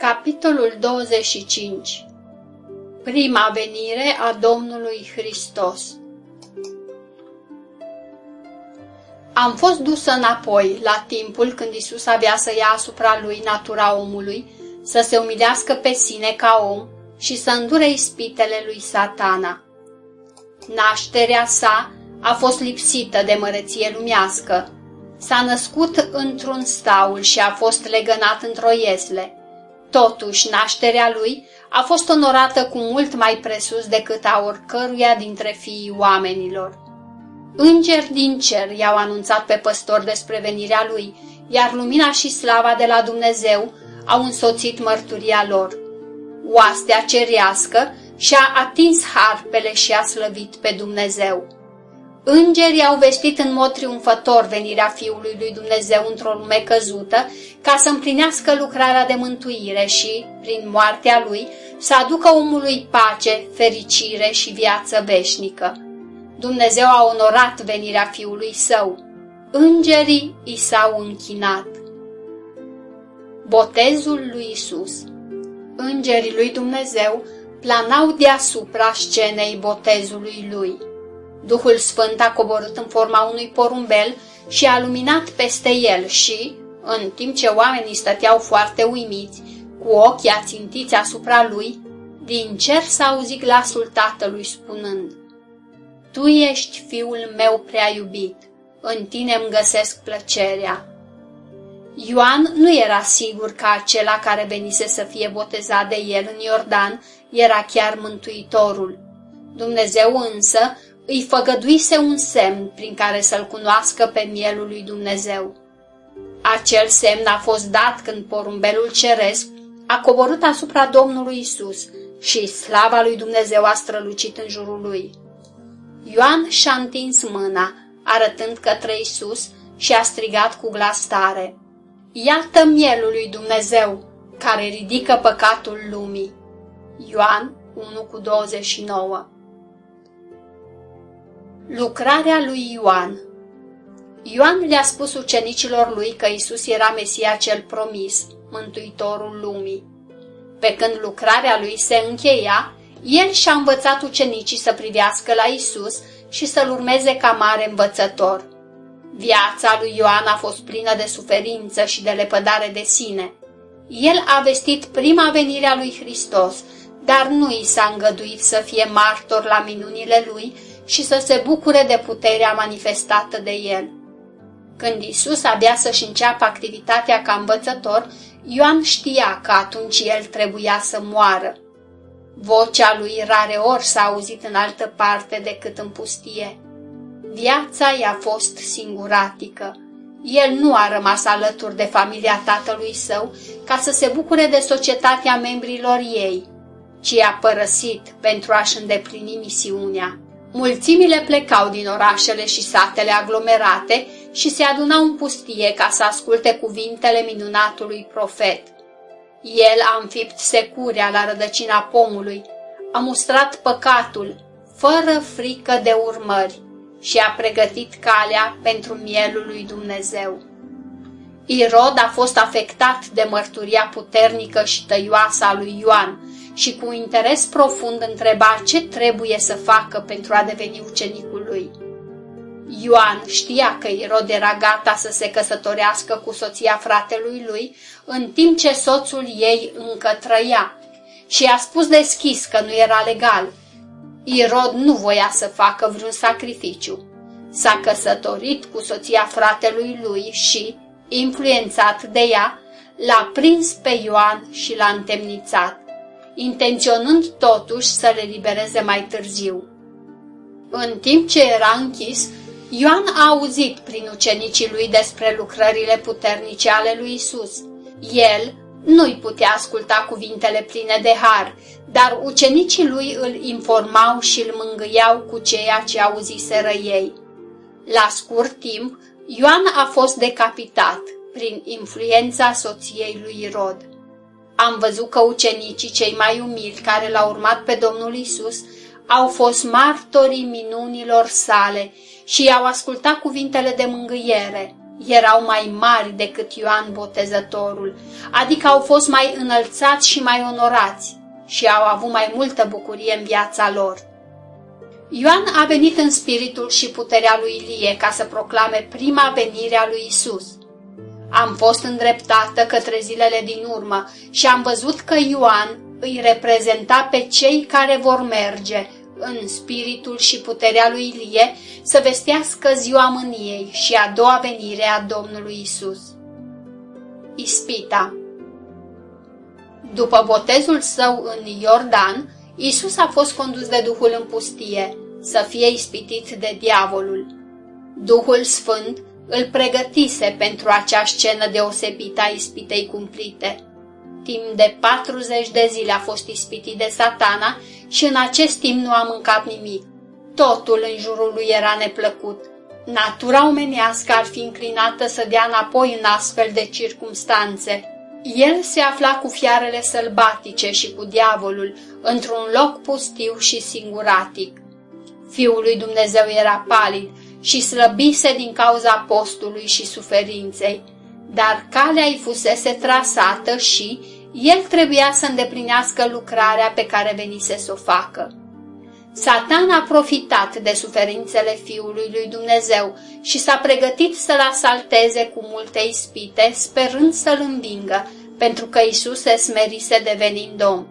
Capitolul 25 Prima venire a Domnului Hristos Am fost dusă înapoi, la timpul când Isus avea să ia asupra lui natura omului, să se umilească pe sine ca om și să îndure ispitele lui satana. Nașterea sa a fost lipsită de măreție lumească. S-a născut într-un staul și a fost legănat într-o iesle. Totuși, nașterea lui a fost onorată cu mult mai presus decât a oricăruia dintre fiii oamenilor. Îngeri din cer i-au anunțat pe păstor despre venirea lui, iar lumina și slava de la Dumnezeu au însoțit mărturia lor. Oastea cerească și-a atins harpele și a slăvit pe Dumnezeu. Îngerii au vestit în mod triumfător venirea Fiului lui Dumnezeu într-o lume căzută, ca să împlinească lucrarea de mântuire și, prin moartea lui, să aducă omului pace, fericire și viață veșnică. Dumnezeu a onorat venirea Fiului Său. Îngerii i s-au închinat. Botezul lui Isus Îngerii lui Dumnezeu planau deasupra scenei botezului lui. Duhul Sfânt a coborât în forma unui porumbel și a luminat peste el și, în timp ce oamenii stăteau foarte uimiți, cu ochii ațintiți asupra lui, din cer s-a auzit glasul tatălui spunând, Tu ești fiul meu prea iubit, în tine îmi găsesc plăcerea. Ioan nu era sigur că acela care venise să fie botezat de el în Iordan era chiar Mântuitorul. Dumnezeu însă îi făgăduise un semn prin care să-l cunoască pe mielul lui Dumnezeu. Acel semn a fost dat când porumbelul ceresc a coborât asupra Domnului Isus și slava lui Dumnezeu a strălucit în jurul lui. Ioan și-a întins mâna, arătând către Isus și a strigat cu glas tare. Iată mielul lui Dumnezeu, care ridică păcatul lumii. Ioan 1 cu 29 Lucrarea lui Ioan Ioan le-a spus ucenicilor lui că Isus era Mesia cel promis, Mântuitorul lumii. Pe când lucrarea lui se încheia, el și-a învățat ucenicii să privească la Isus și să-l urmeze ca mare învățător. Viața lui Ioan a fost plină de suferință și de lepădare de sine. El a vestit prima venire a lui Hristos, dar nu i s-a îngăduit să fie martor la minunile lui și să se bucure de puterea manifestată de el. Când Isus abia să-și înceapă activitatea ca învățător, Ioan știa că atunci el trebuia să moară. Vocea lui rare ori s-a auzit în altă parte decât în pustie. Viața i-a fost singuratică. El nu a rămas alături de familia tatălui său ca să se bucure de societatea membrilor ei, ci a părăsit pentru a-și îndeplini misiunea. Mulțimile plecau din orașele și satele aglomerate și se adunau în pustie ca să asculte cuvintele minunatului profet. El a înfipt securea la rădăcina pomului, a mustrat păcatul, fără frică de urmări, și a pregătit calea pentru mielul lui Dumnezeu. Irod a fost afectat de mărturia puternică și tăioasă a lui Ioan și cu interes profund întreba ce trebuie să facă pentru a deveni ucenicul lui. Ioan știa că Irod era gata să se căsătorească cu soția fratelui lui, în timp ce soțul ei încă trăia, și a spus deschis că nu era legal. Irod nu voia să facă vreun sacrificiu. S-a căsătorit cu soția fratelui lui și, influențat de ea, l-a prins pe Ioan și l-a întemnițat, intenționând totuși să le libereze mai târziu. În timp ce era închis, Ioan a auzit prin ucenicii lui despre lucrările puternice ale lui Isus. El nu-i putea asculta cuvintele pline de har, dar ucenicii lui îl informau și îl mângâiau cu ceea ce auziseră ei. La scurt timp, Ioan a fost decapitat prin influența soției lui Irod. Am văzut că ucenicii cei mai umili care l-au urmat pe Domnul Isus au fost martorii minunilor sale și i-au ascultat cuvintele de mângâiere, erau mai mari decât Ioan Botezătorul, adică au fost mai înălțați și mai onorați și au avut mai multă bucurie în viața lor. Ioan a venit în spiritul și puterea lui Ilie ca să proclame prima venire a lui Isus. Am fost îndreptată către zilele din urmă și am văzut că Ioan îi reprezenta pe cei care vor merge în spiritul și puterea lui Ilie să vestească ziua mâniei și a doua venire a Domnului Isus. Ispita După botezul său în Iordan, Isus a fost condus de Duhul în pustie, să fie ispitit de diavolul. Duhul Sfânt îl pregătise pentru acea scenă deosebită a ispitei cumplite. Timp de 40 de zile a fost ispitit de satana și în acest timp nu a mâncat nimic. Totul în jurul lui era neplăcut. Natura omenească ar fi înclinată să dea înapoi în astfel de circumstanțe. El se afla cu fiarele sălbatice și cu diavolul într-un loc pustiu și singuratic. Fiul lui Dumnezeu era palid și slăbise din cauza postului și suferinței, dar calea îi fusese trasată și el trebuia să îndeplinească lucrarea pe care venise să o facă. Satan a profitat de suferințele Fiului lui Dumnezeu și s-a pregătit să-l asalteze cu multe ispite, sperând să-l învingă, pentru că Isus se smerise devenind om.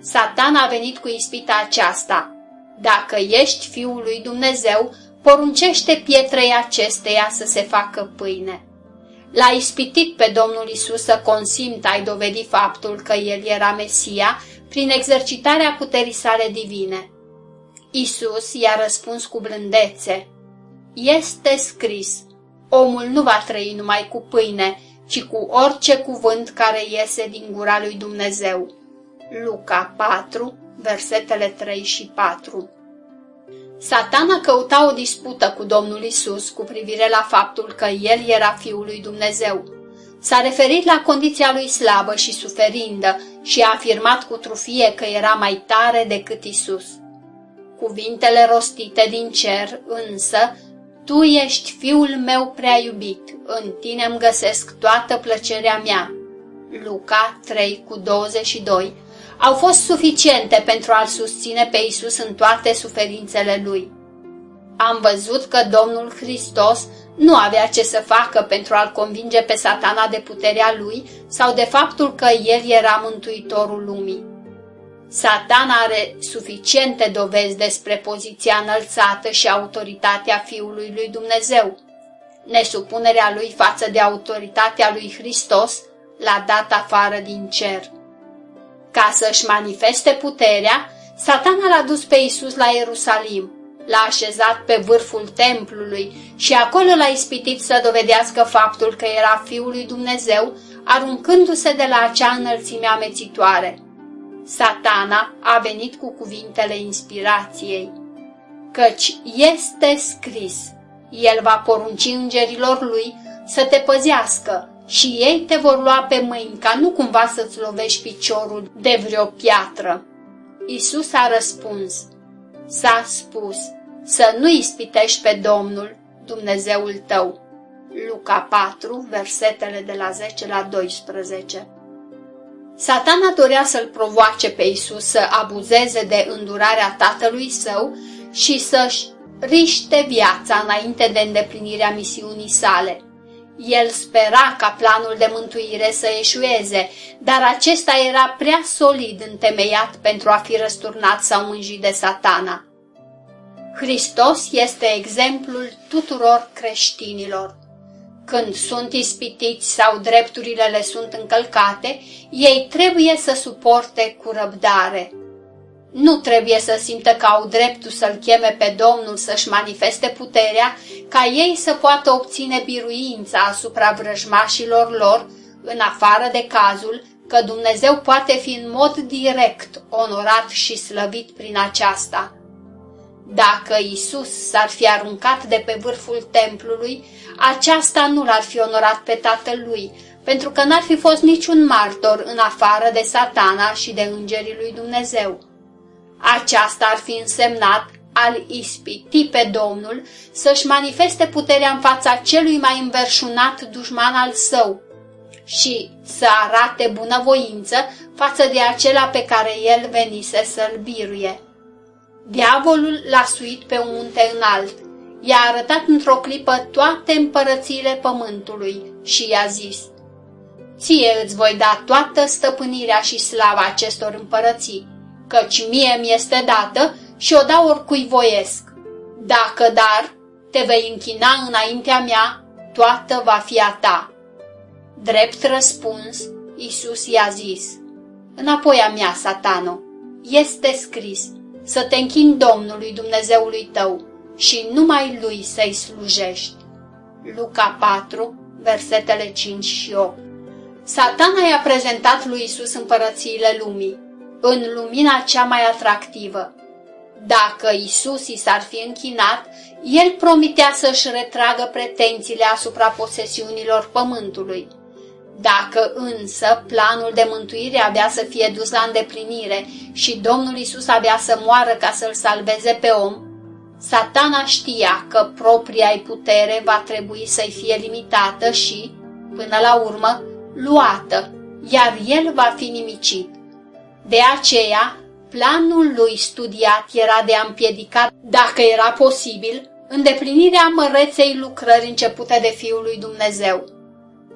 Satan a venit cu ispita aceasta. Dacă ești Fiul lui Dumnezeu, poruncește pietrei acesteia să se facă pâine. L-a ispitit pe Domnul Isus să consimtă ai dovedi faptul că El era Mesia prin exercitarea puterii sale divine. Isus i-a răspuns cu blândețe. Este scris, omul nu va trăi numai cu pâine, ci cu orice cuvânt care iese din gura lui Dumnezeu. Luca 4, versetele 3 și 4 Satana căuta o dispută cu Domnul Isus cu privire la faptul că el era Fiul lui Dumnezeu. S-a referit la condiția lui slabă și suferindă și a afirmat cu trufie că era mai tare decât Isus. Cuvintele rostite din cer, însă, Tu ești Fiul meu prea iubit, în Tine îmi găsesc toată plăcerea mea. Luca 3 cu 22 au fost suficiente pentru a-L susține pe Isus în toate suferințele Lui. Am văzut că Domnul Hristos nu avea ce să facă pentru a-L convinge pe satana de puterea Lui sau de faptul că El era mântuitorul lumii. Satan are suficiente dovezi despre poziția înălțată și autoritatea Fiului lui Dumnezeu. Nesupunerea lui față de autoritatea lui Hristos l-a dat afară din cer. Ca să-și manifeste puterea, satana l-a dus pe Isus la Ierusalim, l-a așezat pe vârful templului și acolo l-a ispitit să dovedească faptul că era Fiul lui Dumnezeu, aruncându-se de la acea înălțime amețitoare. Satana a venit cu cuvintele inspirației, căci este scris, el va porunci îngerilor lui să te păzească și ei te vor lua pe mâini ca nu cumva să-ți lovești piciorul de vreo piatră. Isus a răspuns, s-a spus, să nu ispitești pe Domnul, Dumnezeul tău. Luca 4, versetele de la 10 la 12 Satana dorea să-l provoace pe Isus să abuzeze de îndurarea tatălui său și să-și riște viața înainte de îndeplinirea misiunii sale. El spera ca planul de mântuire să eșueze, dar acesta era prea solid întemeiat pentru a fi răsturnat sau mânjit de satana. Hristos este exemplul tuturor creștinilor. Când sunt ispitiți sau drepturile le sunt încălcate, ei trebuie să suporte cu răbdare. Nu trebuie să simtă că au dreptul să-L cheme pe Domnul să-și manifeste puterea, ca ei să poată obține biruința asupra vrăjmașilor lor, în afară de cazul că Dumnezeu poate fi în mod direct onorat și slăvit prin aceasta. Dacă Isus s-ar fi aruncat de pe vârful templului, aceasta nu l-ar fi onorat pe tatăl lui, pentru că n-ar fi fost niciun martor în afară de satana și de îngerii lui Dumnezeu. Aceasta ar fi însemnat al ispiti pe Domnul să-și manifeste puterea în fața celui mai înverșunat dușman al său și să arate bunăvoință față de acela pe care el venise să-l biruie. Diavolul l-a suit pe un munte înalt, i-a arătat într-o clipă toate împărățiile pământului și i-a zis, Ție îți voi da toată stăpânirea și slava acestor împărății, căci mie mi este dată și o dau oricui voiesc. Dacă dar te vei închina înaintea mea, toată va fi a ta. Drept răspuns, Isus i-a zis, Înapoi a mea, satano, este scris, să te închini Domnului Dumnezeului tău și numai Lui să-i slujești. Luca 4, versetele 5 și 8 Satana i-a prezentat lui Isus împărățiile lumii, în lumina cea mai atractivă. Dacă Isus i s-ar fi închinat, el promitea să-și retragă pretențiile asupra posesiunilor pământului. Dacă însă planul de mântuire avea să fie dus la îndeplinire și Domnul Isus avea să moară ca să-l salveze pe om, satana știa că propria putere va trebui să-i fie limitată și, până la urmă, luată, iar el va fi nimicit. De aceea, planul lui studiat era de a împiedica, dacă era posibil, îndeplinirea măreței lucrări începute de Fiul lui Dumnezeu.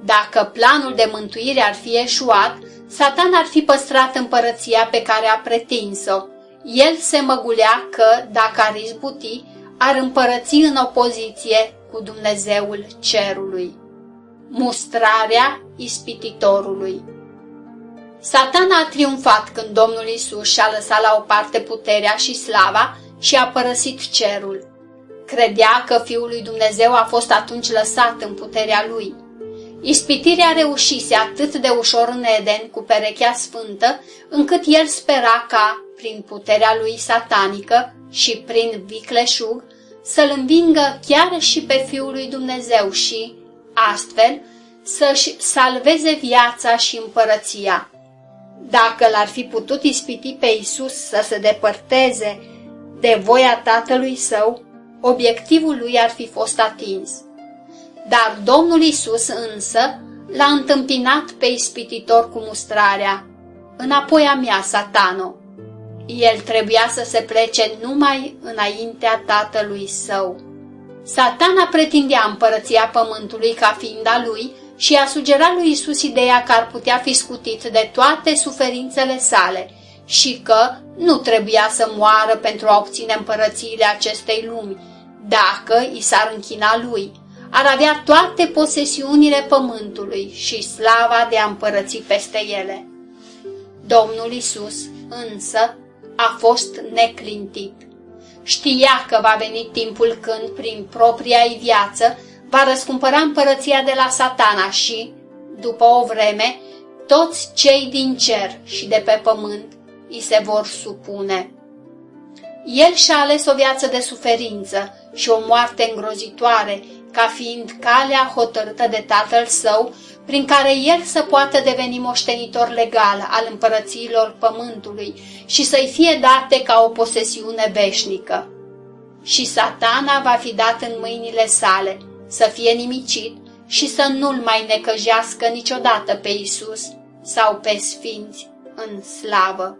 Dacă planul de mântuire ar fi eșuat, Satan ar fi păstrat împărăția pe care a pretins-o. El se măgulea că, dacă ar izbuti, ar împărăți în opoziție cu Dumnezeul cerului. Mustrarea ispititorului Satan a triumfat când Domnul Isus și-a lăsat la o parte puterea și slava și a părăsit cerul. Credea că Fiul lui Dumnezeu a fost atunci lăsat în puterea lui. Ispitirea reușise atât de ușor în Eden cu perechea sfântă, încât el spera ca, prin puterea lui satanică și prin vicleșug, să-l învingă chiar și pe Fiul lui Dumnezeu și, astfel, să-și salveze viața și împărăția. Dacă l-ar fi putut ispiti pe Isus să se depărteze de voia tatălui său, obiectivul lui ar fi fost atins. Dar Domnul Isus însă l-a întâmpinat pe ispititor cu mustrarea. Înapoi a mea, satano! El trebuia să se plece numai înaintea tatălui său. Satana pretindea împărăția pământului ca fiind a lui și a sugerat lui Isus ideea că ar putea fi scutit de toate suferințele sale și că nu trebuia să moară pentru a obține împărățiile acestei lumi, dacă i s-ar închina lui ar avea toate posesiunile pământului și slava de a împărăți peste ele. Domnul Isus, însă, a fost neclintit. Știa că va veni timpul când, prin propria ei viață, va răscumpăra împărăția de la satana și, după o vreme, toți cei din cer și de pe pământ îi se vor supune. El și-a ales o viață de suferință și o moarte îngrozitoare, ca fiind calea hotărâtă de tatăl său, prin care el să poată deveni moștenitor legal al împărățiilor pământului și să-i fie date ca o posesiune veșnică. Și satana va fi dat în mâinile sale, să fie nimicit și să nu-l mai necăjească niciodată pe Isus sau pe sfinți în slavă.